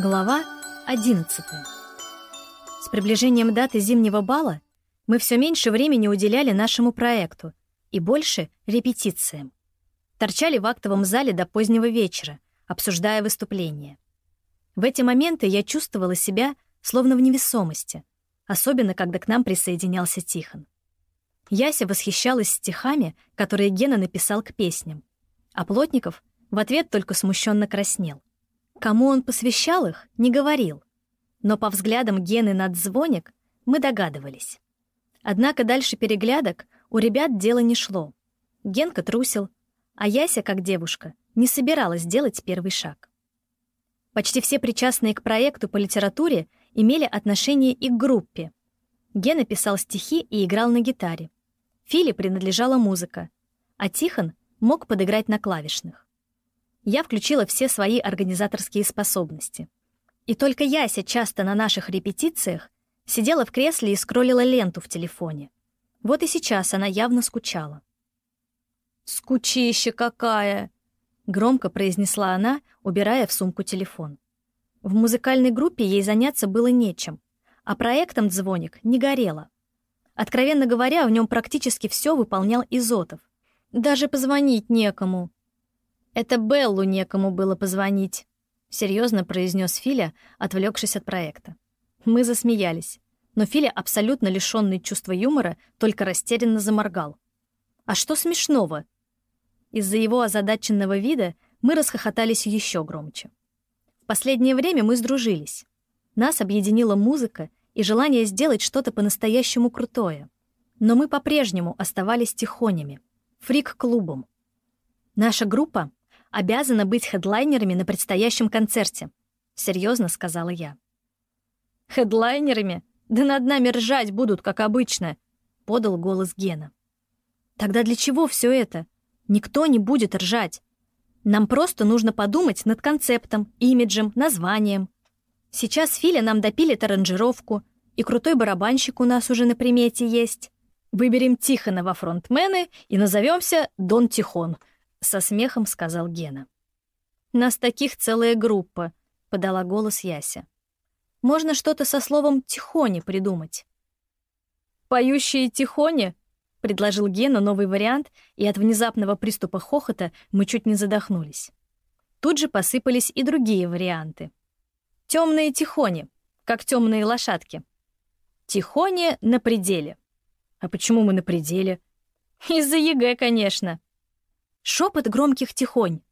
Глава 11 С приближением даты зимнего бала мы все меньше времени уделяли нашему проекту и больше — репетициям. Торчали в актовом зале до позднего вечера, обсуждая выступления. В эти моменты я чувствовала себя словно в невесомости, особенно когда к нам присоединялся Тихон. Яся восхищалась стихами, которые Гена написал к песням, а Плотников в ответ только смущенно краснел. Кому он посвящал их, не говорил. Но по взглядам Гены на Дзвоник мы догадывались. Однако дальше переглядок у ребят дело не шло. Генка трусил, а Яся, как девушка, не собиралась делать первый шаг. Почти все причастные к проекту по литературе имели отношение и к группе. Гена писал стихи и играл на гитаре. Филе принадлежала музыка, а Тихон мог подыграть на клавишных я включила все свои организаторские способности. И только Яся часто на наших репетициях сидела в кресле и скроллила ленту в телефоне. Вот и сейчас она явно скучала. «Скучище какая!» — громко произнесла она, убирая в сумку телефон. В музыкальной группе ей заняться было нечем, а проектом «Дзвоник» не горело. Откровенно говоря, в нем практически все выполнял Изотов. Даже позвонить некому. «Это Беллу некому было позвонить», — серьезно произнес Филя, отвлекшись от проекта. Мы засмеялись, но Филя, абсолютно лишенный чувства юмора, только растерянно заморгал. «А что смешного?» Из-за его озадаченного вида мы расхохотались еще громче. В последнее время мы сдружились. Нас объединила музыка и желание сделать что-то по-настоящему крутое. Но мы по-прежнему оставались тихонями, фрик-клубом. Наша группа обязана быть хедлайнерами на предстоящем концерте», — серьезно сказала я. «Хедлайнерами? Да над нами ржать будут, как обычно», — подал голос Гена. «Тогда для чего все это? Никто не будет ржать. Нам просто нужно подумать над концептом, имиджем, названием. Сейчас Филя нам допилит аранжировку, и крутой барабанщик у нас уже на примете есть. Выберем Тихона во фронтмены и назовемся Дон Тихон», — со смехом сказал Гена. «Нас таких целая группа», — подала голос Яся. «Можно что-то со словом «тихони» придумать». «Поющие тихони?» — предложил Гена новый вариант, и от внезапного приступа хохота мы чуть не задохнулись. Тут же посыпались и другие варианты. «Темные тихони», как темные лошадки. «Тихони на пределе». А почему мы на пределе? Из-за ЕГЭ, конечно. Шепот громких тихонь.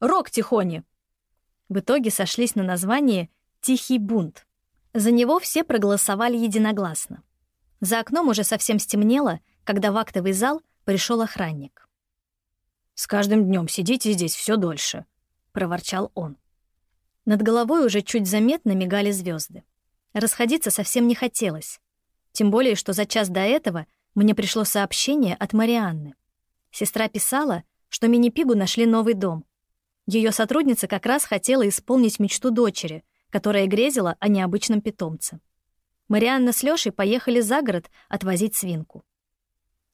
Рок тихони. В итоге сошлись на название «Тихий бунт». За него все проголосовали единогласно. За окном уже совсем стемнело, когда в актовый зал пришел охранник. «С каждым днем сидите здесь все дольше», — проворчал он. Над головой уже чуть заметно мигали звезды. Расходиться совсем не хотелось. Тем более, что за час до этого мне пришло сообщение от Марианны. Сестра писала, что мини-пигу нашли новый дом. Ее сотрудница как раз хотела исполнить мечту дочери, которая грезила о необычном питомце. Марианна с Лёшей поехали за город отвозить свинку.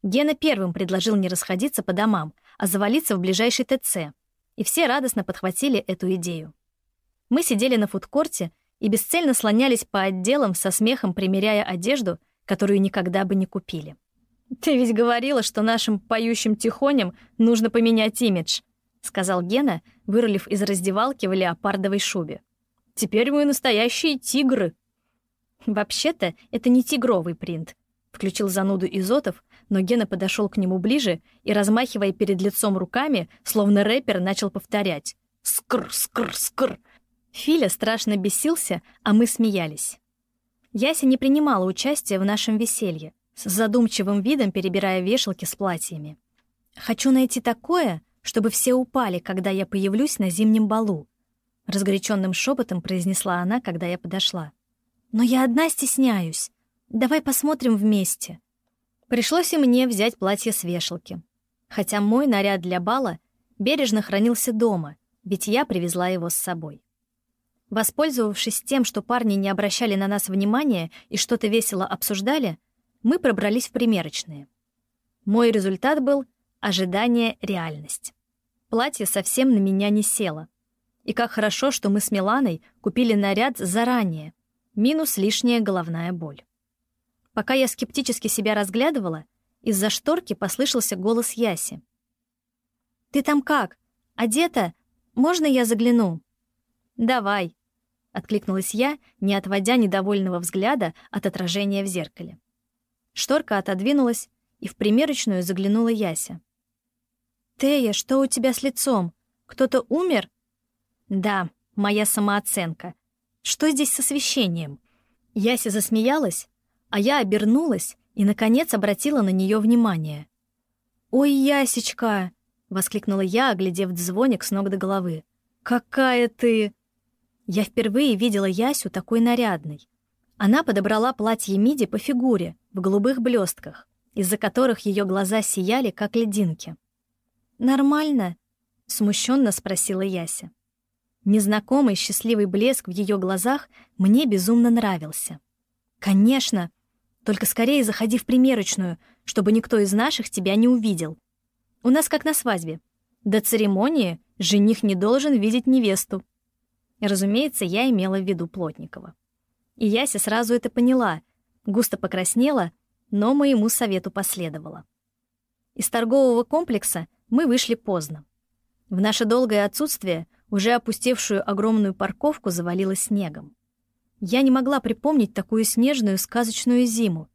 Гена первым предложил не расходиться по домам, а завалиться в ближайший ТЦ, и все радостно подхватили эту идею. Мы сидели на фудкорте и бесцельно слонялись по отделам со смехом, примеряя одежду, которую никогда бы не купили. «Ты ведь говорила, что нашим поющим тихоням нужно поменять имидж», — сказал Гена, вырулив из раздевалки в леопардовой шубе. «Теперь мы настоящие тигры». «Вообще-то это не тигровый принт», — включил зануду Изотов, но Гена подошел к нему ближе и, размахивая перед лицом руками, словно рэпер, начал повторять. «Скр, скр, скр». Филя страшно бесился, а мы смеялись. Яся не принимала участия в нашем веселье с задумчивым видом перебирая вешалки с платьями. «Хочу найти такое, чтобы все упали, когда я появлюсь на зимнем балу», — разгоряченным шепотом произнесла она, когда я подошла. «Но я одна стесняюсь. Давай посмотрим вместе». Пришлось и мне взять платье с вешалки. Хотя мой наряд для бала бережно хранился дома, ведь я привезла его с собой. Воспользовавшись тем, что парни не обращали на нас внимания и что-то весело обсуждали, мы пробрались в примерочные. Мой результат был ожидание реальность. Платье совсем на меня не село. И как хорошо, что мы с Миланой купили наряд заранее. Минус лишняя головная боль. Пока я скептически себя разглядывала, из-за шторки послышался голос Яси. «Ты там как? Одета? Можно я загляну?» «Давай», — откликнулась я, не отводя недовольного взгляда от отражения в зеркале. Шторка отодвинулась, и в примерочную заглянула Яся. «Тея, что у тебя с лицом? Кто-то умер?» «Да, моя самооценка. Что здесь с освещением?» Яся засмеялась, а я обернулась и, наконец, обратила на нее внимание. «Ой, Ясечка!» — воскликнула я, оглядев дзвоник с ног до головы. «Какая ты!» Я впервые видела Ясю такой нарядной. Она подобрала платье миди по фигуре, в голубых блестках, из-за которых ее глаза сияли, как лединки. «Нормально?» — смущенно спросила Яся. Незнакомый счастливый блеск в ее глазах мне безумно нравился. «Конечно! Только скорее заходи в примерочную, чтобы никто из наших тебя не увидел. У нас как на свадьбе. До церемонии жених не должен видеть невесту». Разумеется, я имела в виду Плотникова. И Яся сразу это поняла, густо покраснела, но моему совету последовала. Из торгового комплекса мы вышли поздно. В наше долгое отсутствие уже опустевшую огромную парковку завалило снегом. Я не могла припомнить такую снежную сказочную зиму,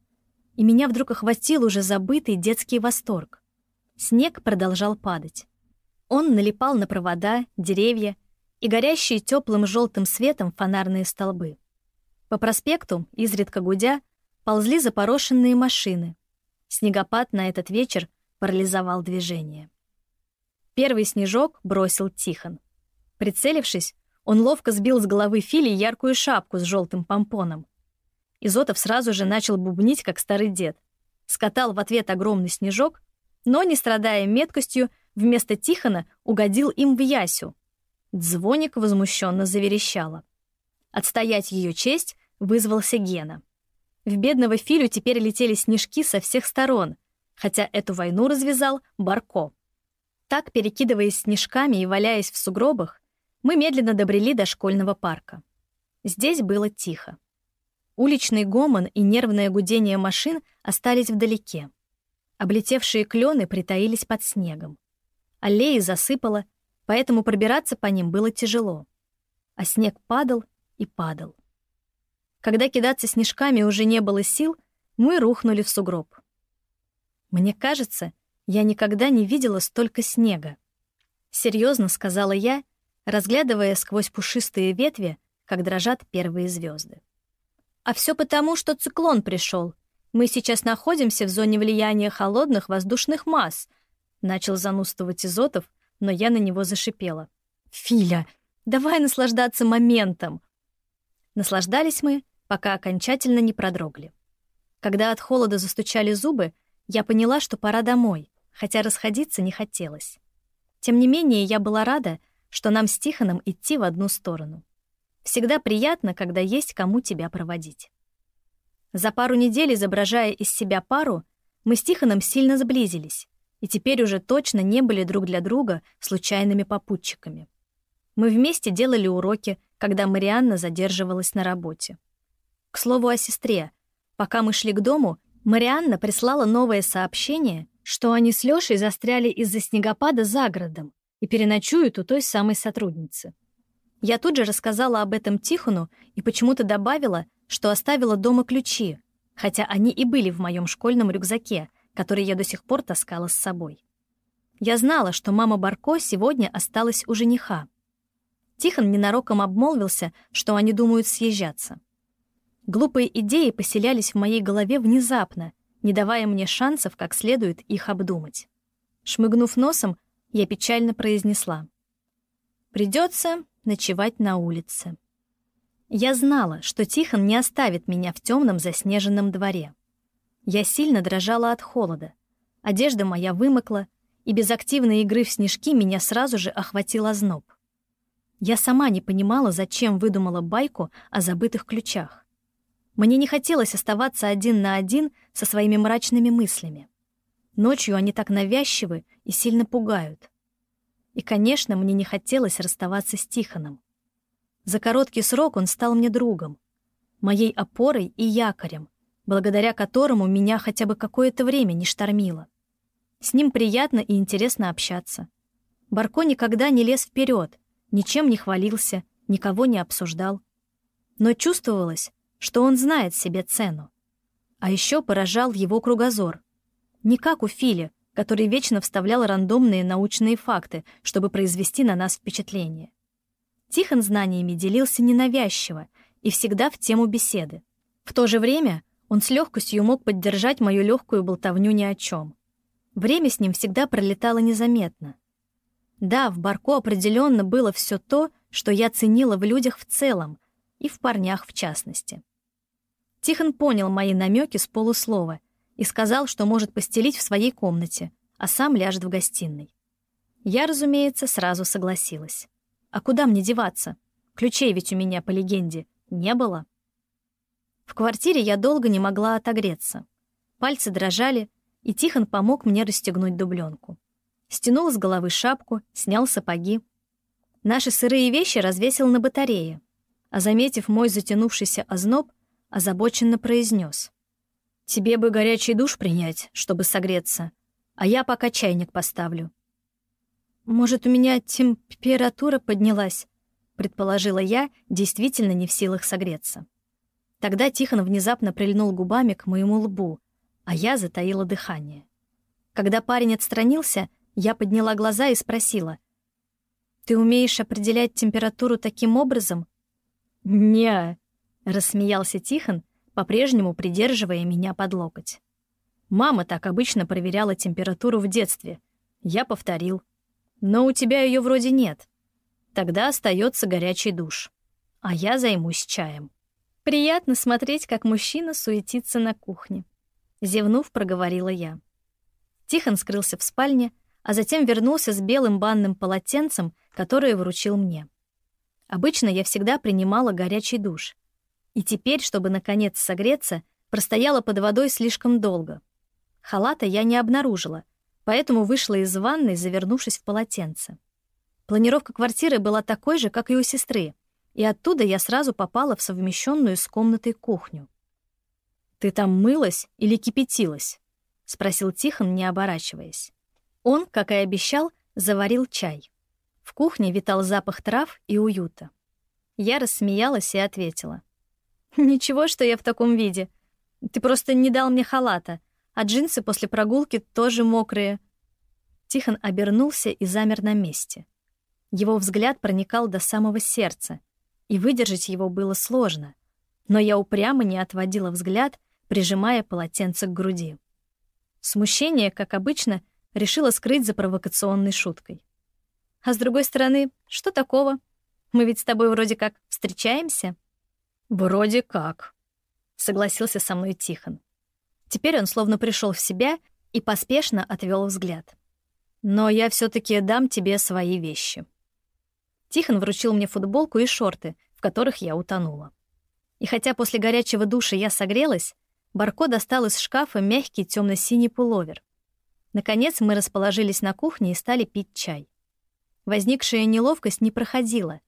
и меня вдруг охватил уже забытый детский восторг. Снег продолжал падать. Он налипал на провода, деревья и горящие теплым желтым светом фонарные столбы. По проспекту, изредка гудя, ползли запорошенные машины. Снегопад на этот вечер парализовал движение. Первый снежок бросил Тихон. Прицелившись, он ловко сбил с головы Фили яркую шапку с желтым помпоном. Изотов сразу же начал бубнить, как старый дед. Скатал в ответ огромный снежок, но, не страдая меткостью, вместо Тихона угодил им в Ясю. Дзвоник возмущенно заверещала. Отстоять ее честь вызвался Гена. В бедного Филю теперь летели снежки со всех сторон, хотя эту войну развязал Барко. Так, перекидываясь снежками и валяясь в сугробах, мы медленно добрели до школьного парка. Здесь было тихо. Уличный гомон и нервное гудение машин остались вдалеке. Облетевшие клены притаились под снегом. Аллеи засыпало, поэтому пробираться по ним было тяжело. А снег падал и падал. Когда кидаться снежками уже не было сил, мы рухнули в сугроб. Мне кажется, я никогда не видела столько снега. Серьезно сказала я, разглядывая сквозь пушистые ветви, как дрожат первые звезды. А все потому, что циклон пришел. Мы сейчас находимся в зоне влияния холодных воздушных масс. Начал занудствовать Изотов, но я на него зашипела. Филя, давай наслаждаться моментом. Наслаждались мы, пока окончательно не продрогли. Когда от холода застучали зубы, я поняла, что пора домой хотя расходиться не хотелось. Тем не менее, я была рада, что нам с Тихоном идти в одну сторону. Всегда приятно, когда есть кому тебя проводить. За пару недель, изображая из себя пару, мы с Тихоном сильно сблизились и теперь уже точно не были друг для друга случайными попутчиками. Мы вместе делали уроки, когда Марианна задерживалась на работе. К слову о сестре. Пока мы шли к дому, Марианна прислала новое сообщение, что они с Лёшей застряли из-за снегопада за городом и переночуют у той самой сотрудницы. Я тут же рассказала об этом Тихону и почему-то добавила, что оставила дома ключи, хотя они и были в моем школьном рюкзаке, который я до сих пор таскала с собой. Я знала, что мама Барко сегодня осталась у жениха. Тихон ненароком обмолвился, что они думают съезжаться. Глупые идеи поселялись в моей голове внезапно, не давая мне шансов как следует их обдумать. Шмыгнув носом, я печально произнесла. «Придется ночевать на улице». Я знала, что Тихон не оставит меня в темном заснеженном дворе. Я сильно дрожала от холода. Одежда моя вымокла, и без активной игры в снежки меня сразу же охватил озноб. Я сама не понимала, зачем выдумала байку о забытых ключах. Мне не хотелось оставаться один на один со своими мрачными мыслями. Ночью они так навязчивы и сильно пугают. И, конечно, мне не хотелось расставаться с Тихоном. За короткий срок он стал мне другом, моей опорой и якорем, благодаря которому меня хотя бы какое-то время не штормило. С ним приятно и интересно общаться. Барко никогда не лез вперед, ничем не хвалился, никого не обсуждал. Но чувствовалось, что он знает себе цену. А еще поражал его кругозор. Не как у Фили, который вечно вставлял рандомные научные факты, чтобы произвести на нас впечатление. Тихон знаниями делился ненавязчиво и всегда в тему беседы. В то же время он с легкостью мог поддержать мою легкую болтовню ни о чем. Время с ним всегда пролетало незаметно. Да, в Барко определенно было все то, что я ценила в людях в целом и в парнях в частности. Тихон понял мои намеки с полуслова и сказал, что может постелить в своей комнате, а сам ляжет в гостиной. Я, разумеется, сразу согласилась. А куда мне деваться? Ключей ведь у меня, по легенде, не было. В квартире я долго не могла отогреться. Пальцы дрожали, и Тихон помог мне расстегнуть дубленку. Стянул с головы шапку, снял сапоги. Наши сырые вещи развесил на батарее, а, заметив мой затянувшийся озноб, озабоченно произнес. «Тебе бы горячий душ принять, чтобы согреться, а я пока чайник поставлю». «Может, у меня температура поднялась?» предположила я, действительно не в силах согреться. Тогда Тихон внезапно прильнул губами к моему лбу, а я затаила дыхание. Когда парень отстранился, я подняла глаза и спросила. «Ты умеешь определять температуру таким образом?» «Не-а», рассмеялся Тихон, по-прежнему придерживая меня под локоть. «Мама так обычно проверяла температуру в детстве. Я повторил. Но у тебя ее вроде нет. Тогда остается горячий душ. А я займусь чаем». Приятно смотреть, как мужчина суетится на кухне. Зевнув, проговорила я. Тихон скрылся в спальне, а затем вернулся с белым банным полотенцем, которое вручил мне. Обычно я всегда принимала горячий душ. И теперь, чтобы наконец согреться, простояла под водой слишком долго. Халата я не обнаружила, поэтому вышла из ванной, завернувшись в полотенце. Планировка квартиры была такой же, как и у сестры, и оттуда я сразу попала в совмещенную с комнатой кухню. «Ты там мылась или кипятилась?» — спросил Тихон, не оборачиваясь. Он, как и обещал, заварил чай. В кухне витал запах трав и уюта. Я рассмеялась и ответила. «Ничего, что я в таком виде. Ты просто не дал мне халата, а джинсы после прогулки тоже мокрые». Тихон обернулся и замер на месте. Его взгляд проникал до самого сердца, и выдержать его было сложно. Но я упрямо не отводила взгляд прижимая полотенце к груди. Смущение, как обычно, решила скрыть за провокационной шуткой. А с другой стороны, что такого? Мы ведь с тобой вроде как встречаемся. Вроде как, согласился со мной Тихон. Теперь он словно пришел в себя и поспешно отвел взгляд. Но я все таки дам тебе свои вещи. Тихон вручил мне футболку и шорты, в которых я утонула. И хотя после горячего душа я согрелась, Барко достал из шкафа мягкий темно-синий пуловер. Наконец мы расположились на кухне и стали пить чай. Возникшая неловкость не проходила,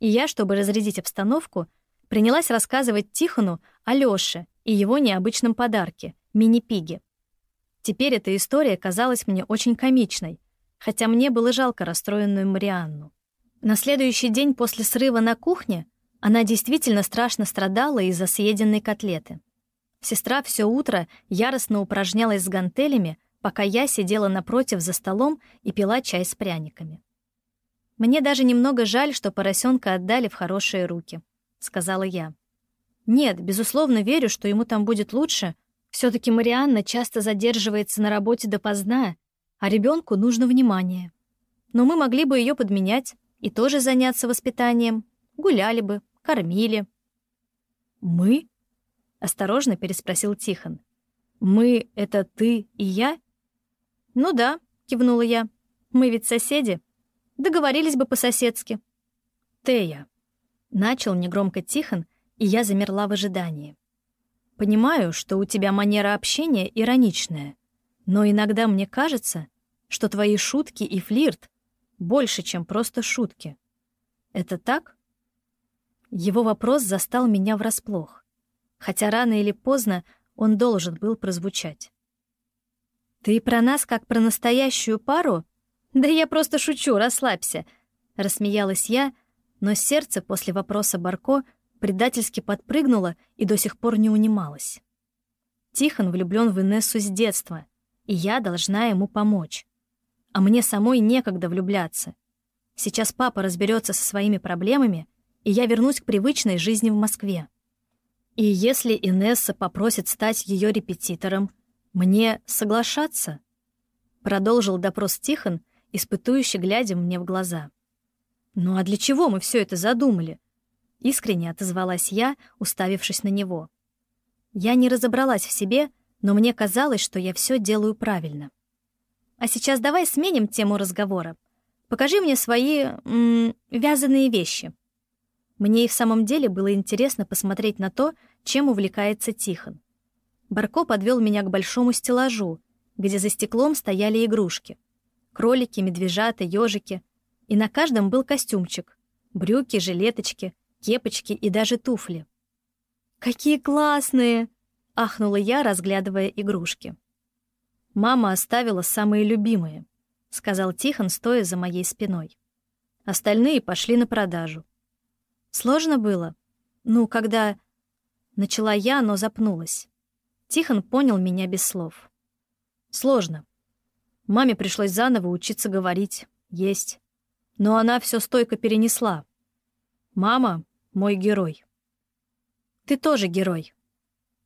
и я, чтобы разрядить обстановку, принялась рассказывать Тихону о Лёше и его необычном подарке — мини-пиге. Теперь эта история казалась мне очень комичной, хотя мне было жалко расстроенную Марианну. На следующий день после срыва на кухне она действительно страшно страдала из-за съеденной котлеты. Сестра все утро яростно упражнялась с гантелями, пока я сидела напротив за столом и пила чай с пряниками. «Мне даже немного жаль, что поросенка отдали в хорошие руки», — сказала я. «Нет, безусловно, верю, что ему там будет лучше. все таки Марианна часто задерживается на работе допоздна, а ребенку нужно внимание. Но мы могли бы ее подменять и тоже заняться воспитанием. Гуляли бы, кормили». «Мы?» Осторожно переспросил Тихон. «Мы — это ты и я?» «Ну да», — кивнула я. «Мы ведь соседи. Договорились бы по-соседски». «Тея», — начал негромко Тихон, и я замерла в ожидании. «Понимаю, что у тебя манера общения ироничная, но иногда мне кажется, что твои шутки и флирт Больше, чем просто шутки. Это так? Его вопрос застал меня врасплох. Хотя рано или поздно он должен был прозвучать. «Ты про нас как про настоящую пару? Да я просто шучу, расслабься!» Рассмеялась я, но сердце после вопроса Барко предательски подпрыгнуло и до сих пор не унималось. Тихон влюблен в Инессу с детства, и я должна ему помочь. А мне самой некогда влюбляться. Сейчас папа разберется со своими проблемами, и я вернусь к привычной жизни в Москве. И если Инесса попросит стать ее репетитором, мне соглашаться? Продолжил допрос Тихон, испытующий, глядя мне в глаза. «Ну а для чего мы все это задумали?» Искренне отозвалась я, уставившись на него. Я не разобралась в себе, но мне казалось, что я все делаю правильно. А сейчас давай сменим тему разговора. Покажи мне свои м -м, вязаные вещи. Мне и в самом деле было интересно посмотреть на то, чем увлекается Тихон. Барко подвел меня к большому стеллажу, где за стеклом стояли игрушки. Кролики, медвежата, ежики. И на каждом был костюмчик. Брюки, жилеточки, кепочки и даже туфли. «Какие классные!» — ахнула я, разглядывая игрушки. «Мама оставила самые любимые», — сказал Тихон, стоя за моей спиной. Остальные пошли на продажу. Сложно было? Ну, когда... Начала я, но запнулась. Тихон понял меня без слов. Сложно. Маме пришлось заново учиться говорить, есть. Но она все стойко перенесла. Мама мой герой. Ты тоже герой,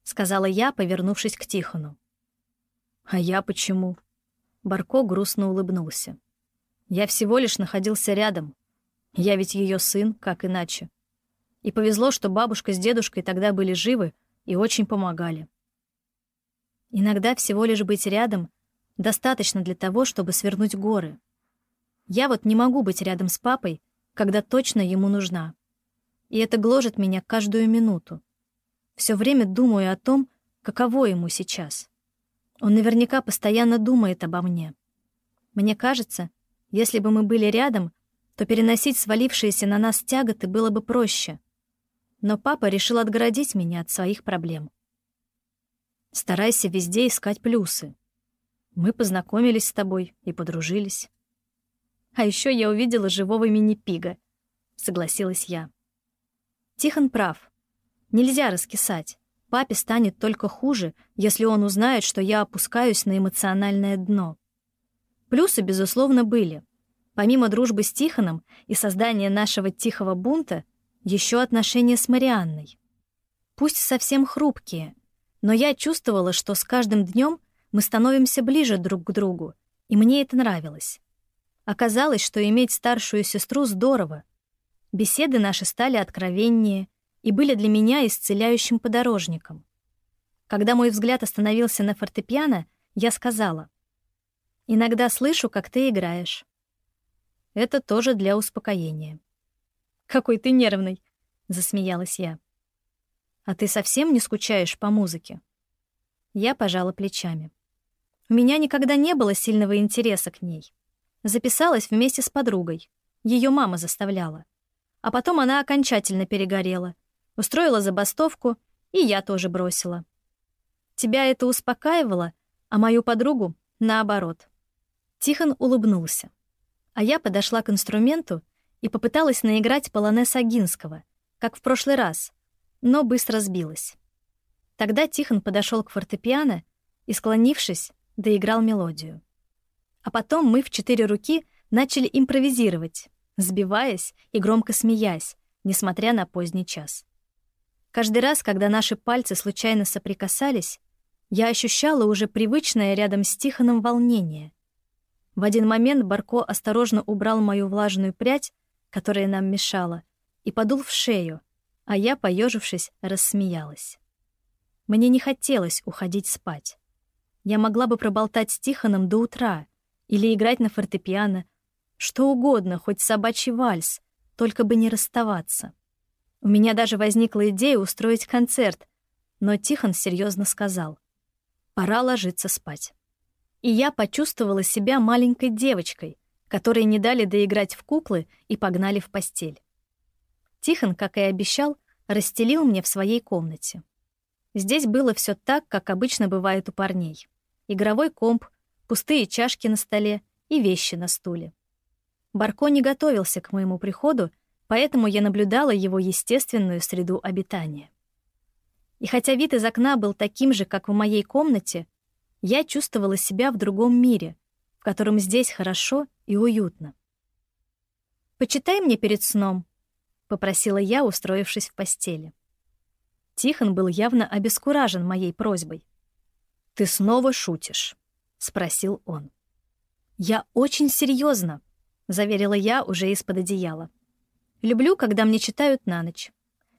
сказала я, повернувшись к Тихону. А я почему? Барко грустно улыбнулся. Я всего лишь находился рядом. Я ведь ее сын, как иначе. И повезло, что бабушка с дедушкой тогда были живы и очень помогали. Иногда всего лишь быть рядом достаточно для того, чтобы свернуть горы. Я вот не могу быть рядом с папой, когда точно ему нужна и это гложет меня каждую минуту. Все время думаю о том, каково ему сейчас. Он наверняка постоянно думает обо мне. Мне кажется, если бы мы были рядом, то переносить свалившиеся на нас тяготы было бы проще. Но папа решил отгородить меня от своих проблем. Старайся везде искать плюсы. Мы познакомились с тобой и подружились. А еще я увидела живого мини-пига, согласилась я. Тихон прав. Нельзя раскисать. Папе станет только хуже, если он узнает, что я опускаюсь на эмоциональное дно. Плюсы, безусловно, были. Помимо дружбы с Тихоном и создания нашего тихого бунта, еще отношения с Марианной. Пусть совсем хрупкие, но я чувствовала, что с каждым днем мы становимся ближе друг к другу, и мне это нравилось. Оказалось, что иметь старшую сестру здорово, Беседы наши стали откровеннее и были для меня исцеляющим подорожником. Когда мой взгляд остановился на фортепиано, я сказала, «Иногда слышу, как ты играешь». Это тоже для успокоения. «Какой ты нервный!» — засмеялась я. «А ты совсем не скучаешь по музыке?» Я пожала плечами. У меня никогда не было сильного интереса к ней. Записалась вместе с подругой. Ее мама заставляла. А потом она окончательно перегорела. Устроила забастовку, и я тоже бросила. Тебя это успокаивало, а мою подругу — наоборот. Тихон улыбнулся. А я подошла к инструменту и попыталась наиграть полонез Агинского, как в прошлый раз, но быстро сбилась. Тогда Тихон подошел к фортепиано и, склонившись, доиграл мелодию. А потом мы в четыре руки начали импровизировать, сбиваясь и громко смеясь, несмотря на поздний час. Каждый раз, когда наши пальцы случайно соприкасались, я ощущала уже привычное рядом с Тихоном волнение. В один момент Барко осторожно убрал мою влажную прядь, которая нам мешала, и подул в шею, а я, поежившись, рассмеялась. Мне не хотелось уходить спать. Я могла бы проболтать с Тихоном до утра или играть на фортепиано, что угодно, хоть собачий вальс, только бы не расставаться. У меня даже возникла идея устроить концерт, но Тихон серьезно сказал. Пора ложиться спать. И я почувствовала себя маленькой девочкой, которые не дали доиграть в куклы и погнали в постель. Тихон, как и обещал, расстелил мне в своей комнате. Здесь было все так, как обычно бывает у парней. Игровой комп, пустые чашки на столе и вещи на стуле. Барко не готовился к моему приходу, поэтому я наблюдала его естественную среду обитания. И хотя вид из окна был таким же, как в моей комнате, я чувствовала себя в другом мире, в котором здесь хорошо и уютно. «Почитай мне перед сном», — попросила я, устроившись в постели. Тихон был явно обескуражен моей просьбой. «Ты снова шутишь?» — спросил он. «Я очень серьезно, заверила я уже из-под одеяла. «Люблю, когда мне читают на ночь.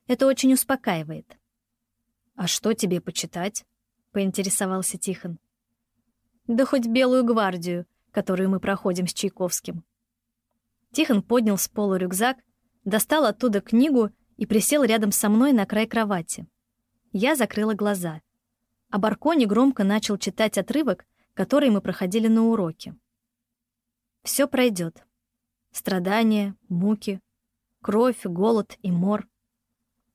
Это очень успокаивает». «А что тебе почитать?» — поинтересовался Тихон. «Да хоть «Белую гвардию», которую мы проходим с Чайковским». Тихон поднял с пола рюкзак, достал оттуда книгу и присел рядом со мной на край кровати. Я закрыла глаза. А Баркони громко начал читать отрывок, который мы проходили на уроке. Все пройдет. Страдания, муки, кровь, голод и мор.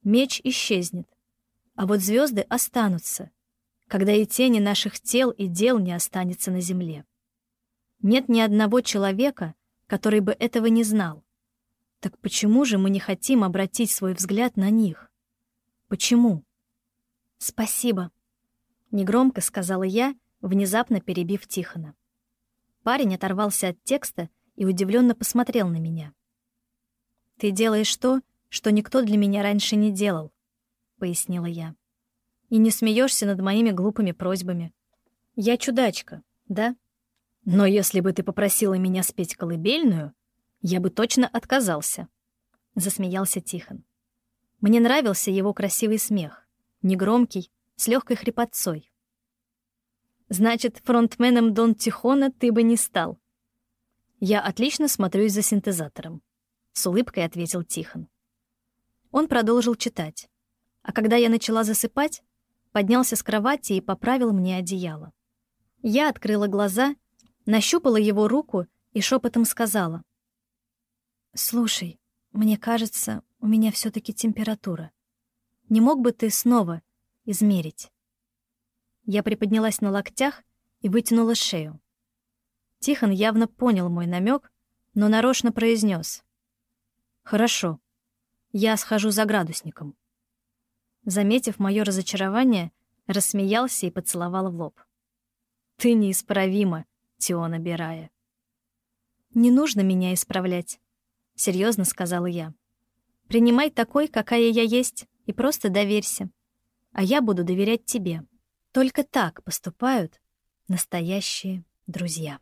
Меч исчезнет, а вот звезды останутся, когда и тени наших тел и дел не останется на земле. Нет ни одного человека, который бы этого не знал. Так почему же мы не хотим обратить свой взгляд на них? Почему? «Спасибо», — негромко сказала я, внезапно перебив Тихона. Парень оторвался от текста и удивленно посмотрел на меня. «Ты делаешь то, что никто для меня раньше не делал», — пояснила я. «И не смеешься над моими глупыми просьбами. Я чудачка, да?» Но если бы ты попросила меня спеть колыбельную, я бы точно отказался», — засмеялся Тихон. Мне нравился его красивый смех, негромкий, с легкой хрипотцой. «Значит, фронтменом Дон Тихона ты бы не стал?» «Я отлично смотрюсь за синтезатором», — с улыбкой ответил Тихон. Он продолжил читать, а когда я начала засыпать, поднялся с кровати и поправил мне одеяло. Я открыла глаза нащупала его руку и шепотом сказала. «Слушай, мне кажется, у меня все таки температура. Не мог бы ты снова измерить?» Я приподнялась на локтях и вытянула шею. Тихон явно понял мой намек, но нарочно произнес: «Хорошо, я схожу за градусником». Заметив мое разочарование, рассмеялся и поцеловал в лоб. «Ты неисправима», Тиона Бирая. «Не нужно меня исправлять», — серьезно сказала я. «Принимай такой, какая я есть, и просто доверься. А я буду доверять тебе. Только так поступают настоящие друзья».